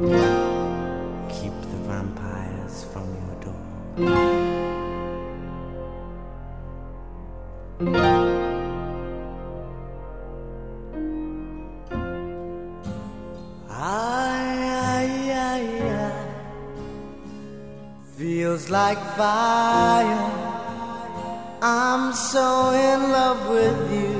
Keep the vampires from your door. Feels like fire. I'm so in love with you.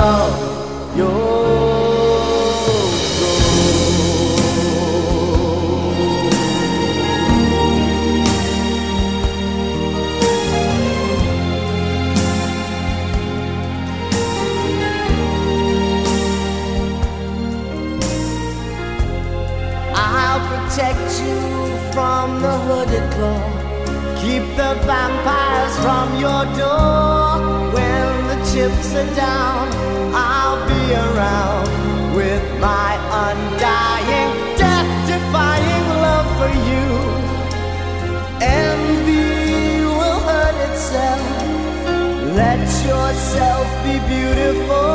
your protect you from the hooded claw. Keep the vampires from your door. Chips are down, I'll be around with my undying, death defying love for you. Envy will hurt itself. Let yourself be beautiful,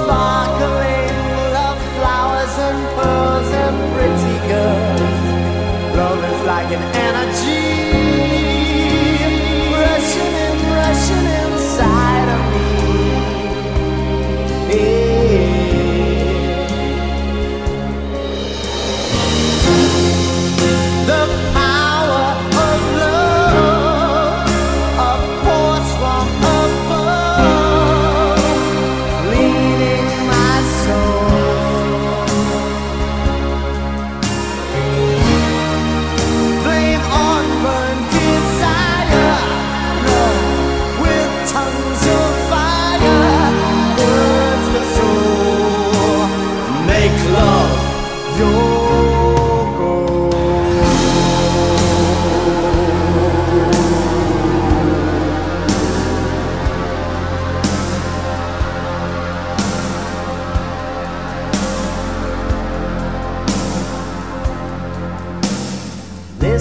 sparkling love flowers and pearls and pretty girls. Love is like an energy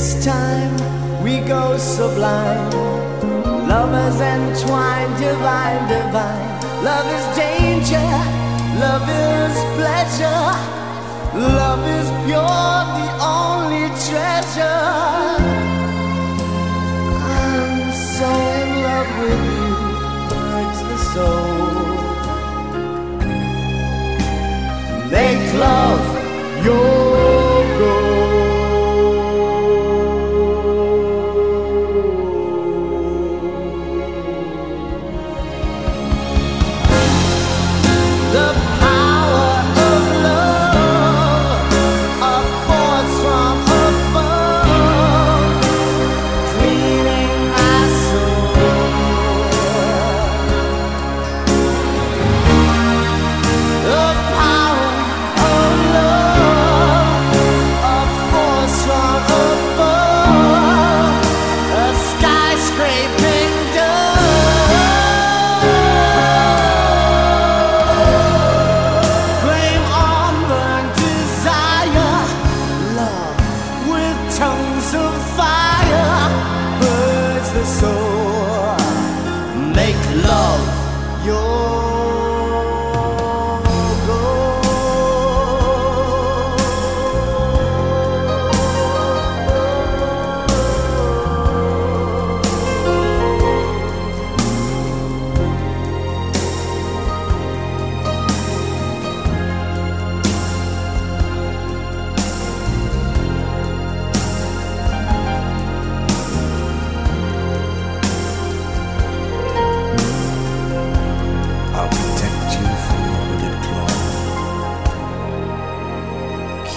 This time we go sublime. Lovers entwined, divine, divine. Love is danger, love is pleasure. Love is pure, the only treasure. I'm so in love with you, hurts the soul. Make love your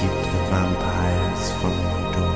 keep the vampires from your door.